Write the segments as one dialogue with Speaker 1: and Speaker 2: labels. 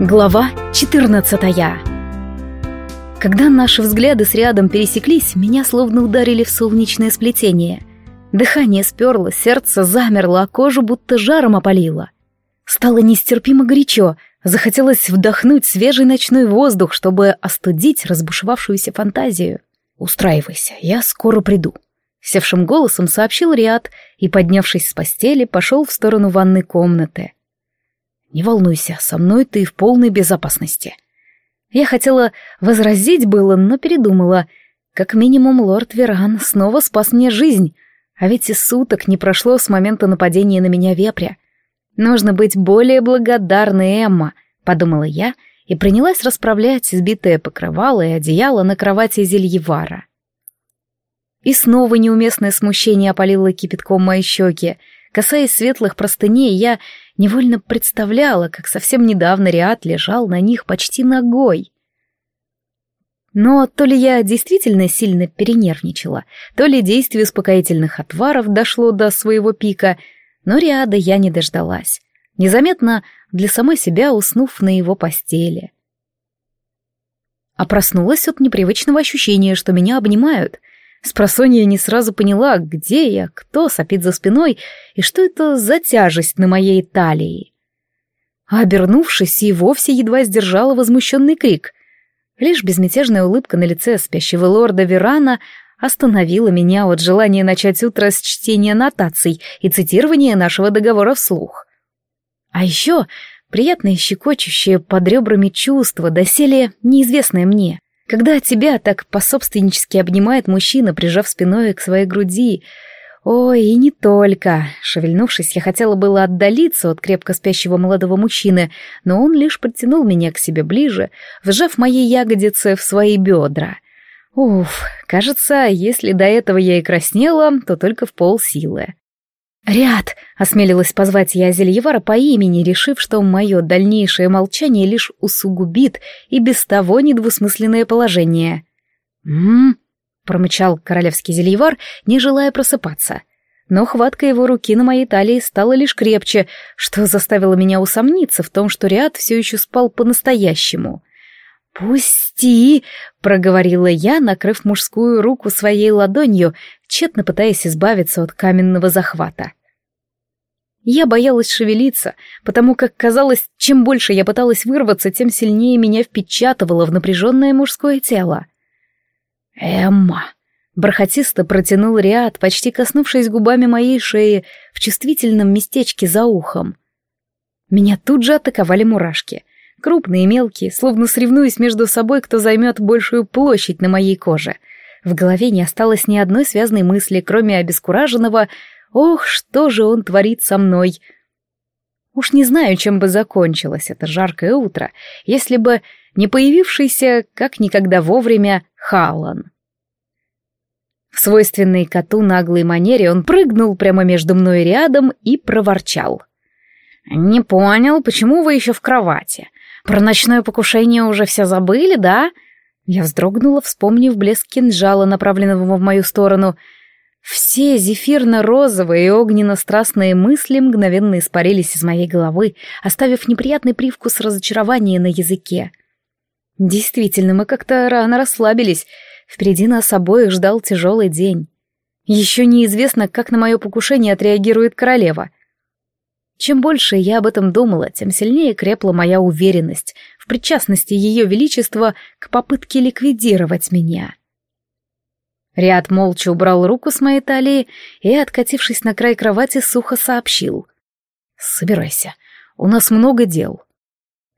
Speaker 1: Глава 14 Когда наши взгляды с рядом пересеклись, меня словно ударили в солнечное сплетение. Дыхание сперло, сердце замерло, а кожу будто жаром опалило. Стало нестерпимо горячо, захотелось вдохнуть свежий ночной воздух, чтобы остудить разбушевавшуюся фантазию. «Устраивайся, я скоро приду», — севшим голосом сообщил Риад и, поднявшись с постели, пошел в сторону ванной комнаты. «Не волнуйся, со мной ты в полной безопасности». Я хотела возразить было, но передумала. Как минимум, лорд Веран снова спас мне жизнь, а ведь и суток не прошло с момента нападения на меня вепря. Нужно быть более благодарной, Эмма, подумала я и принялась расправлять избитое покрывало и одеяло на кровати Зельевара. И снова неуместное смущение опалило кипятком мои щеки. Касаясь светлых простыней, я невольно представляла, как совсем недавно Риат лежал на них почти ногой. Но то ли я действительно сильно перенервничала, то ли действие успокоительных отваров дошло до своего пика, но Риада я не дождалась, незаметно для самой себя уснув на его постели. А проснулась от непривычного ощущения, что меня обнимают — Спросонья не сразу поняла, где я, кто сопит за спиной и что это за тяжесть на моей талии. А обернувшись, и вовсе едва сдержала возмущенный крик. Лишь безмятежная улыбка на лице спящего лорда Верана остановила меня от желания начать утро с чтения нотаций и цитирования нашего договора вслух. А еще приятное щекочущее под ребрами чувство, доселе неизвестное мне — когда тебя так пособственнически обнимает мужчина, прижав спиной к своей груди. Ой, и не только. Шевельнувшись, я хотела было отдалиться от крепко спящего молодого мужчины, но он лишь подтянул меня к себе ближе, вжав мои ягодицы в свои бедра. Уф, кажется, если до этого я и краснела, то только в полсилы. «Ряд!» — осмелилась позвать я Зельевара по имени, решив, что мое дальнейшее молчание лишь усугубит и без того недвусмысленное положение. «М-м-м», промычал королевский Зельевар, не желая просыпаться. Но хватка его руки на моей талии стала лишь крепче, что заставило меня усомниться в том, что Ряд все еще спал по-настоящему. «Пусти!» — проговорила я, накрыв мужскую руку своей ладонью, тщетно пытаясь избавиться от каменного захвата. Я боялась шевелиться, потому как казалось, чем больше я пыталась вырваться, тем сильнее меня впечатывало в напряженное мужское тело. «Эмма!» — бархатисто протянул Риад, почти коснувшись губами моей шеи в чувствительном местечке за ухом. Меня тут же атаковали мурашки — Крупные и мелкие, словно соревнуясь между собой, кто займет большую площадь на моей коже. В голове не осталось ни одной связной мысли, кроме обескураженного «Ох, что же он творит со мной!» Уж не знаю, чем бы закончилось это жаркое утро, если бы не появившийся, как никогда вовремя, Халан. В свойственной коту наглой манере он прыгнул прямо между мной рядом и проворчал. «Не понял, почему вы еще в кровати? Про ночное покушение уже все забыли, да?» Я вздрогнула, вспомнив блеск кинжала, направленного в мою сторону. Все зефирно-розовые и огненно-страстные мысли мгновенно испарились из моей головы, оставив неприятный привкус разочарования на языке. Действительно, мы как-то рано расслабились. Впереди нас обоих ждал тяжелый день. Еще неизвестно, как на мое покушение отреагирует королева — чем больше я об этом думала, тем сильнее крепла моя уверенность в причастности Ее Величества к попытке ликвидировать меня. Риад молча убрал руку с моей талии и, откатившись на край кровати, сухо сообщил. «Собирайся, у нас много дел».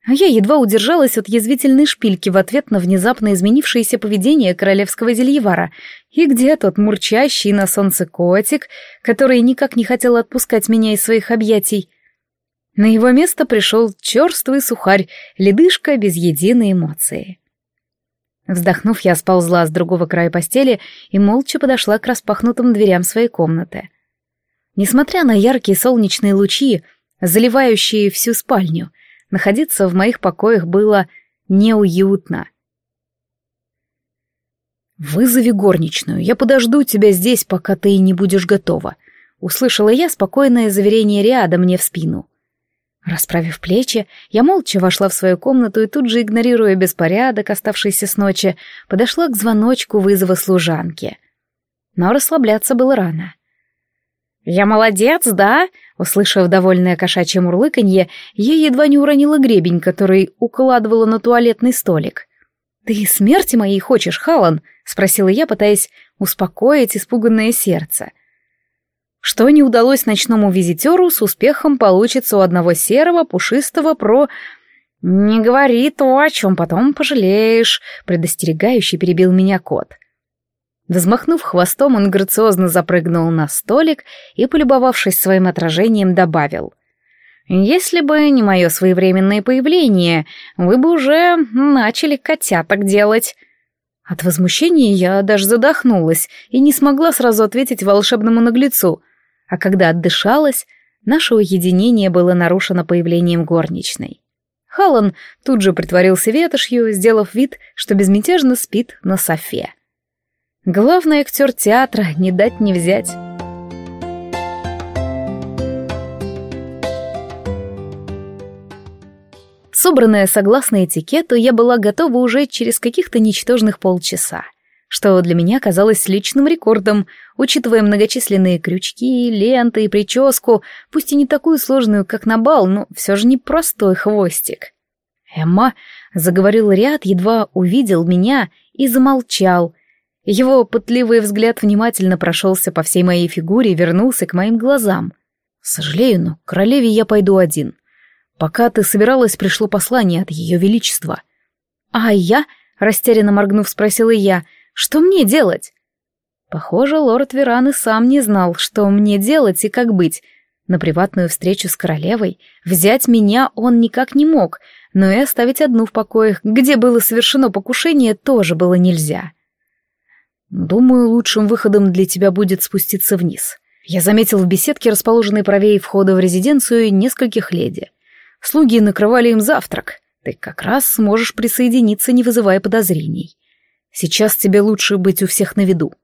Speaker 1: А я едва удержалась от язвительной шпильки в ответ на внезапно изменившееся поведение королевского зельевара. И где тот мурчащий на солнце котик, который никак не хотел отпускать меня из своих объятий? На его место пришел черствый сухарь, ледышка без единой эмоции. Вздохнув, я сползла с другого края постели и молча подошла к распахнутым дверям своей комнаты. Несмотря на яркие солнечные лучи, заливающие всю спальню, находиться в моих покоях было неуютно. «Вызови горничную, я подожду тебя здесь, пока ты не будешь готова», — услышала я спокойное заверение Риада мне в спину. Расправив плечи, я молча вошла в свою комнату и тут же, игнорируя беспорядок, оставшийся с ночи, подошла к звоночку вызова служанки. Но расслабляться было рано. «Я молодец, да?» Услышав довольное кошачье мурлыканье, я едва не уронила гребень, который укладывала на туалетный столик. «Ты смерти моей хочешь, Халан?» — спросила я, пытаясь успокоить испуганное сердце. Что не удалось ночному визитеру, с успехом получится у одного серого, пушистого про... «Не говори то, о чем потом пожалеешь», — предостерегающий перебил меня кот. Взмахнув хвостом, он грациозно запрыгнул на столик и, полюбовавшись своим отражением, добавил. «Если бы не мое своевременное появление, вы бы уже начали котяток делать». От возмущения я даже задохнулась и не смогла сразу ответить волшебному наглецу, а когда отдышалась, наше уединение было нарушено появлением горничной. Халан тут же притворился ветошью, сделав вид, что безмятежно спит на софе. Главный актер театра не дать не взять. Собранная согласно этикету, я была готова уже через каких-то ничтожных полчаса, что для меня казалось личным рекордом, учитывая многочисленные крючки, ленты и прическу, пусть и не такую сложную, как на бал, но все же не простой хвостик. «Эмма», — заговорил ряд, едва увидел меня и замолчал — его пытливый взгляд внимательно прошелся по всей моей фигуре и вернулся к моим глазам. «Сожалею, но к королеве я пойду один. Пока ты собиралась, пришло послание от ее величества». «А я?» — растерянно моргнув, спросила я. «Что мне делать?» Похоже, лорд Веран и сам не знал, что мне делать и как быть. На приватную встречу с королевой взять меня он никак не мог, но и оставить одну в покоях, где было совершено покушение, тоже было нельзя. Думаю, лучшим выходом для тебя будет спуститься вниз. Я заметил в беседке, расположенной правее входа в резиденцию, нескольких леди. Слуги накрывали им завтрак. Ты как раз сможешь присоединиться, не вызывая подозрений. Сейчас тебе лучше быть у всех на виду.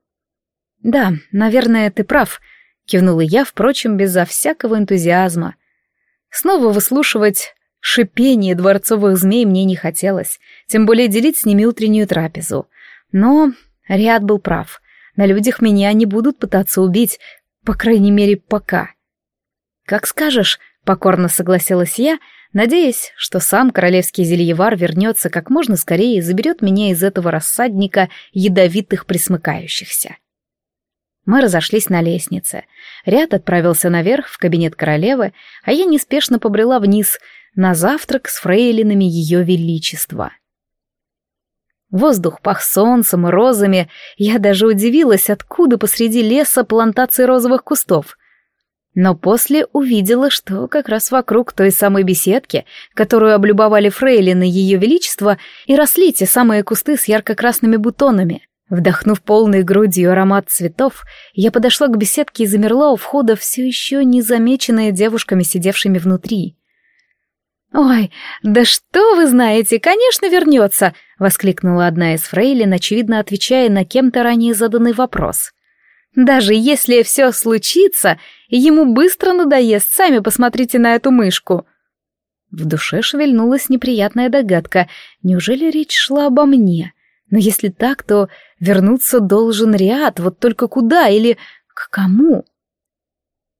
Speaker 1: Да, наверное, ты прав, кивнула я, впрочем, безо всякого энтузиазма. Снова выслушивать шипение дворцовых змей мне не хотелось, тем более делить с ними утреннюю трапезу. Но Риад был прав. На людях меня не будут пытаться убить, по крайней мере, пока. «Как скажешь», — покорно согласилась я, надеясь, что сам королевский зельевар вернется как можно скорее и заберет меня из этого рассадника ядовитых присмыкающихся. Мы разошлись на лестнице. Ряд отправился наверх, в кабинет королевы, а я неспешно побрела вниз, на завтрак с фрейлинами ее величества. Воздух пах солнцем и розами. Я даже удивилась, откуда посреди леса плантации розовых кустов. Но после увидела, что как раз вокруг той самой беседки, которую облюбовали фрейлины Ее Величества, и росли те самые кусты с ярко-красными бутонами. Вдохнув полной грудью аромат цветов, я подошла к беседке и замерла у входа, все еще незамеченная девушками, сидевшими внутри. «Ой, да что вы знаете, конечно, вернется!» — воскликнула одна из фрейлин, очевидно отвечая на кем-то ранее заданный вопрос. «Даже если все случится, ему быстро надоест, сами посмотрите на эту мышку!» В душе шевельнулась неприятная догадка. Неужели речь шла обо мне? Но если так, то вернуться должен Риад, вот только куда или к кому?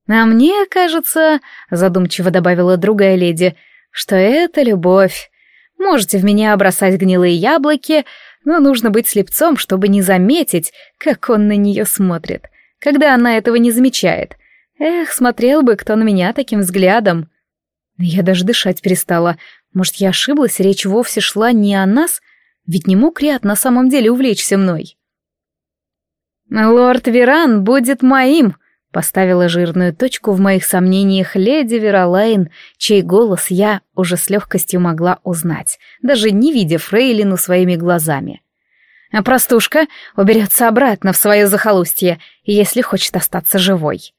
Speaker 1: «А мне кажется», — задумчиво добавила другая леди, — что это любовь. Можете в меня бросать гнилые яблоки, но нужно быть слепцом, чтобы не заметить, как он на нее смотрит, когда она этого не замечает. Эх, смотрел бы кто на меня таким взглядом. Я даже дышать перестала. Может, я ошиблась, речь вовсе шла не о нас, ведь не мог Риат на самом деле увлечься мной. «Лорд Веран будет моим», Поставила жирную точку в моих сомнениях леди Веролайн, чей голос я уже с легкостью могла узнать, даже не видя Фрейлину своими глазами. А простушка уберется обратно в свое захолустье, если хочет остаться живой.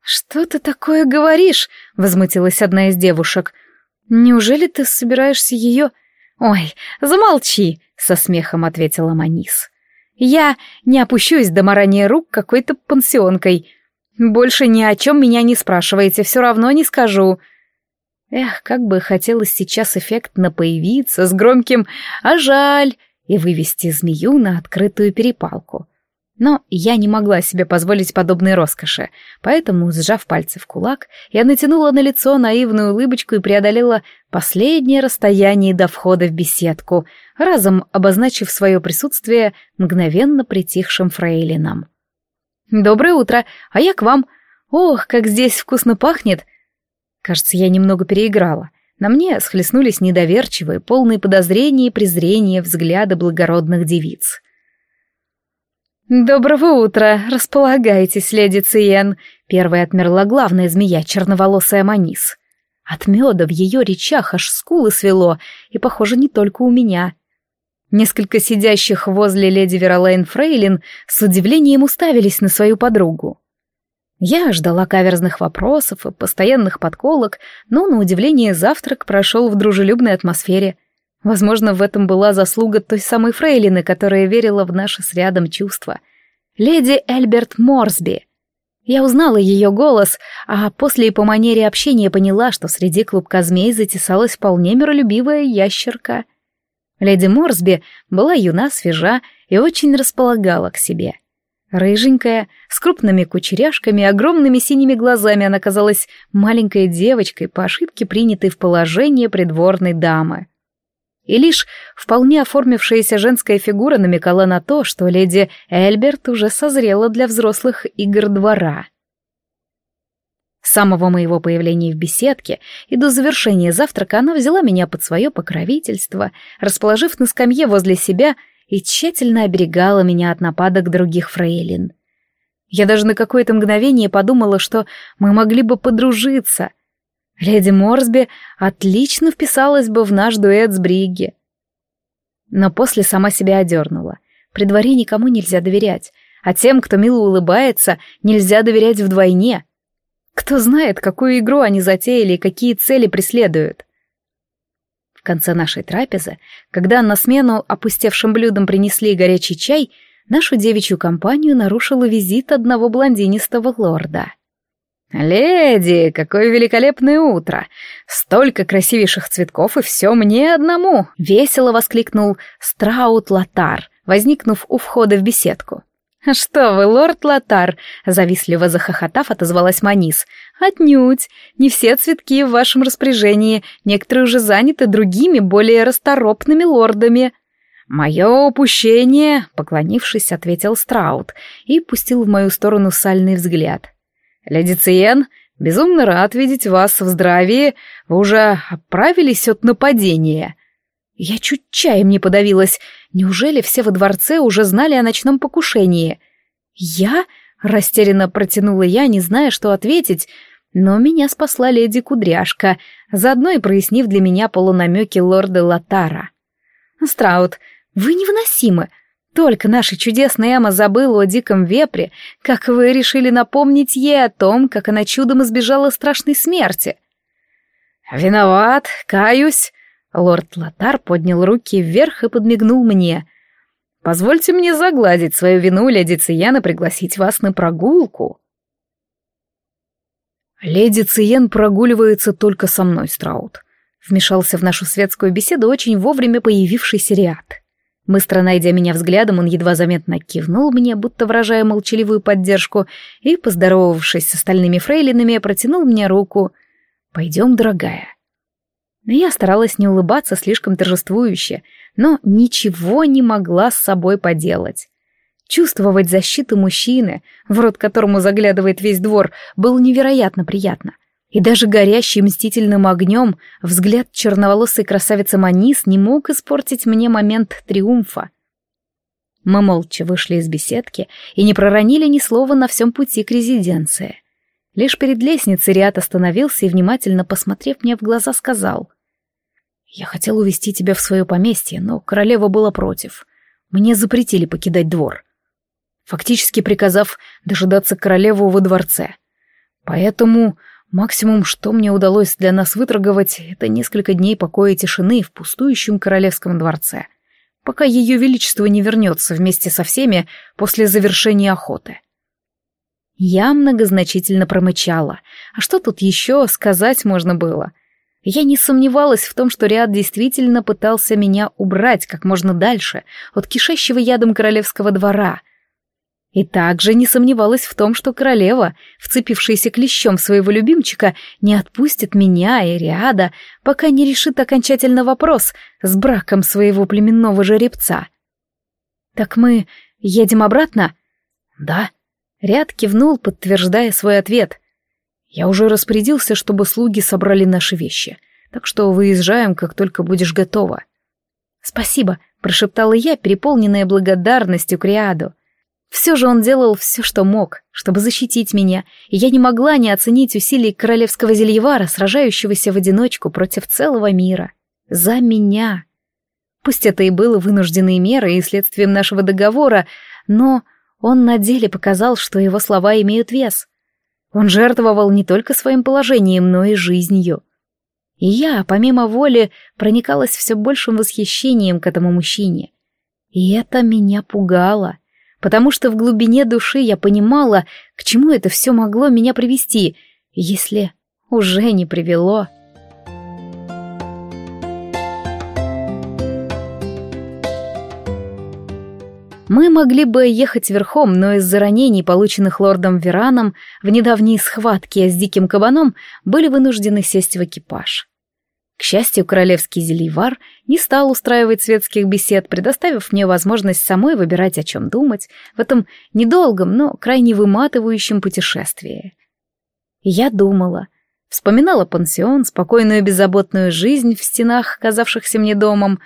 Speaker 1: «Что ты такое говоришь?» — возмутилась одна из девушек. «Неужели ты собираешься ее...» «Ой, замолчи!» — со смехом ответила Манис. «Я не опущусь до марания рук какой-то пансионкой. Больше ни о чем меня не спрашивайте, все равно не скажу. Эх, как бы хотелось сейчас эффектно появиться с громким «А жаль!» и вывести змею на открытую перепалку. Но я не могла себе позволить подобной роскоши, поэтому, сжав пальцы в кулак, я натянула на лицо наивную улыбочку и преодолела последнее расстояние до входа в беседку, разом обозначив свое присутствие мгновенно притихшим фрейлинам. «Доброе утро, а я к вам. Ох, как здесь вкусно пахнет!» Кажется, я немного переиграла. На мне схлестнулись недоверчивые, полные подозрения и презрения взгляды благородных девиц. «Доброго утра! Располагайтесь, леди Циен!» Первая отмерла главная змея, черноволосая Манис. От меда в ее речах аж скулы свело, и, похоже, не только у меня. Несколько сидящих возле леди Веролейн Фрейлин с удивлением уставились на свою подругу. Я ждала каверзных вопросов и постоянных подколок, но, на удивление, завтрак прошел в дружелюбной атмосфере. Возможно, в этом была заслуга той самой Фрейлины, которая верила в наши с рядом чувства. Леди Эльберт Морсби. Я узнала ее голос, а после и по манере общения поняла, что среди клубка змей затесалась вполне миролюбивая ящерка. Леди Морсби была юна, свежа и очень располагала к себе — Рыженькая, с крупными кучеряшками огромными синими глазами она казалась маленькой девочкой, по ошибке принятой в положение придворной дамы. И лишь вполне оформившаяся женская фигура намекала на то, что леди Эльберт уже созрела для взрослых игр двора. С самого моего появления в беседке и до завершения завтрака она взяла меня под свое покровительство, расположив на скамье возле себя и тщательно оберегала меня от нападок других фрейлин. Я даже на какое-то мгновение подумала, что мы могли бы подружиться. Леди Морсби отлично вписалась бы в наш дуэт с Бригги. Но после сама себя одернула. При дворе никому нельзя доверять, а тем, кто мило улыбается, нельзя доверять вдвойне. Кто знает, какую игру они затеяли и какие цели преследуют конце нашей трапезы, когда на смену опустевшим блюдом принесли горячий чай, нашу девичью компанию нарушила визит одного блондинистого лорда. «Леди, какое великолепное утро! Столько красивейших цветков, и все мне одному!» — весело воскликнул Страут Латар, возникнув у входа в беседку. «Что вы, лорд Латар!» — завистливо захохотав, отозвалась Манис. «Отнюдь! Не все цветки в вашем распоряжении, некоторые уже заняты другими, более расторопными лордами». «Мое упущение!» — поклонившись, ответил Страут и пустил в мою сторону сальный взгляд. «Леди Циен, безумно рад видеть вас в здравии. Вы уже оправились от нападения?» Я чуть чаем не подавилась. Неужели все во дворце уже знали о ночном покушении? Я? Растерянно протянула я, не зная, что ответить, но меня спасла леди Кудряшка, заодно и прояснив для меня полунамеки лорда Латара. «Страут, вы невыносимы. Только наша чудесная Эмма забыла о диком вепре, как вы решили напомнить ей о том, как она чудом избежала страшной смерти». «Виноват, каюсь», Лорд Латар поднял руки вверх и подмигнул мне. «Позвольте мне загладить свою вину, леди Циена, пригласить вас на прогулку». «Леди Циен прогуливается только со мной, Страут», — вмешался в нашу светскую беседу очень вовремя появившийся Риад. Быстро найдя меня взглядом, он едва заметно кивнул мне, будто выражая молчаливую поддержку, и, поздоровавшись с остальными фрейлинами, протянул мне руку. «Пойдем, дорогая». Я старалась не улыбаться слишком торжествующе, но ничего не могла с собой поделать. Чувствовать защиту мужчины, в рот которому заглядывает весь двор, было невероятно приятно. И даже горящий мстительным огнем взгляд черноволосой красавицы Манис не мог испортить мне момент триумфа. Мы молча вышли из беседки и не проронили ни слова на всем пути к резиденции. Лишь перед лестницей Риат остановился и, внимательно посмотрев мне в глаза, сказал — я хотел увести тебя в свое поместье, но королева была против. Мне запретили покидать двор. Фактически приказав дожидаться королеву во дворце. Поэтому максимум, что мне удалось для нас выторговать, это несколько дней покоя и тишины в пустующем королевском дворце, пока ее величество не вернется вместе со всеми после завершения охоты. Я многозначительно промычала. А что тут еще сказать можно было? Я не сомневалась в том, что Риад действительно пытался меня убрать как можно дальше от кишащего ядом королевского двора. И также не сомневалась в том, что королева, вцепившаяся клещом своего любимчика, не отпустит меня и Риада, пока не решит окончательно вопрос с браком своего племенного жеребца. «Так мы едем обратно?» «Да». Ряд кивнул, подтверждая свой ответ. «Я уже распорядился, чтобы слуги собрали наши вещи, так что выезжаем, как только будешь готова». «Спасибо», — прошептала я, переполненная благодарностью к Риаду. Все же он делал все, что мог, чтобы защитить меня, и я не могла не оценить усилий королевского зельевара, сражающегося в одиночку против целого мира. За меня. Пусть это и было вынужденной мерой и следствием нашего договора, но он на деле показал, что его слова имеют вес. Он жертвовал не только своим положением, но и жизнью. И я, помимо воли, проникалась все большим восхищением к этому мужчине. И это меня пугало, потому что в глубине души я понимала, к чему это все могло меня привести, если уже не привело. Мы могли бы ехать верхом, но из-за ранений, полученных лордом Вераном в недавней схватке с диким кабаном, были вынуждены сесть в экипаж. К счастью, королевский зельевар не стал устраивать светских бесед, предоставив мне возможность самой выбирать, о чем думать в этом недолгом, но крайне выматывающем путешествии. я думала, вспоминала пансион, спокойную беззаботную жизнь в стенах, казавшихся мне домом,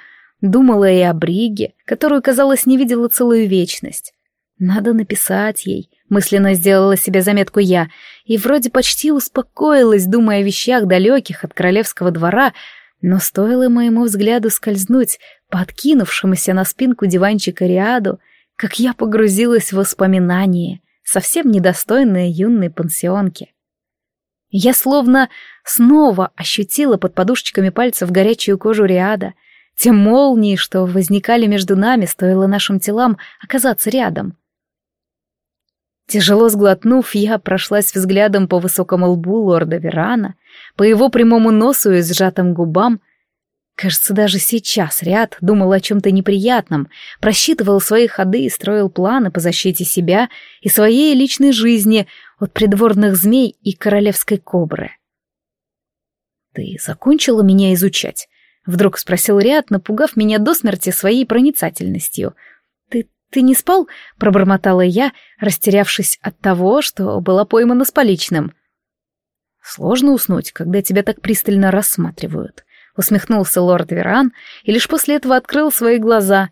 Speaker 1: Думала и о Бриге, которую, казалось, не видела целую вечность. Надо написать ей, мысленно сделала себе заметку я, и вроде почти успокоилась, думая о вещах далеких от королевского двора, но стоило моему взгляду скользнуть по откинувшемуся на спинку диванчика Риаду, как я погрузилась в воспоминания, совсем недостойные юной пансионки. Я словно снова ощутила под подушечками пальцев горячую кожу Риада — те молнии, что возникали между нами, стоило нашим телам оказаться рядом. Тяжело сглотнув, я прошлась взглядом по высокому лбу лорда Верана, по его прямому носу и сжатым губам. Кажется, даже сейчас Ряд думал о чем-то неприятном, просчитывал свои ходы и строил планы по защите себя и своей личной жизни от придворных змей и королевской кобры. «Ты закончила меня изучать?» Вдруг спросил Риад, напугав меня до смерти своей проницательностью. «Ты... ты не спал?» — пробормотала я, растерявшись от того, что была поймана с поличным. «Сложно уснуть, когда тебя так пристально рассматривают», — усмехнулся лорд Веран и лишь после этого открыл свои глаза.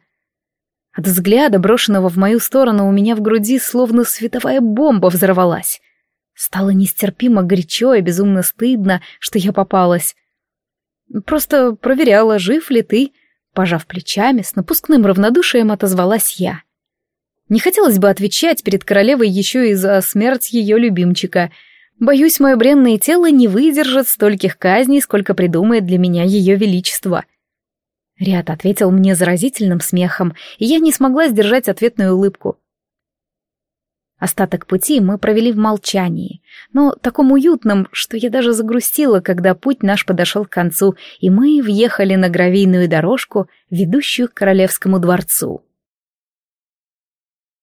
Speaker 1: От взгляда, брошенного в мою сторону, у меня в груди словно световая бомба взорвалась. Стало нестерпимо горячо и безумно стыдно, что я попалась. Просто проверяла, жив ли ты. Пожав плечами, с напускным равнодушием отозвалась я. Не хотелось бы отвечать перед королевой еще и за смерть ее любимчика. Боюсь, мое бренное тело не выдержит стольких казней, сколько придумает для меня ее величество. Ряд ответил мне заразительным смехом, и я не смогла сдержать ответную улыбку. Остаток пути мы провели в молчании, но таком уютном, что я даже загрустила, когда путь наш подошел к концу, и мы въехали на гравийную дорожку, ведущую к королевскому дворцу.